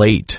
plate.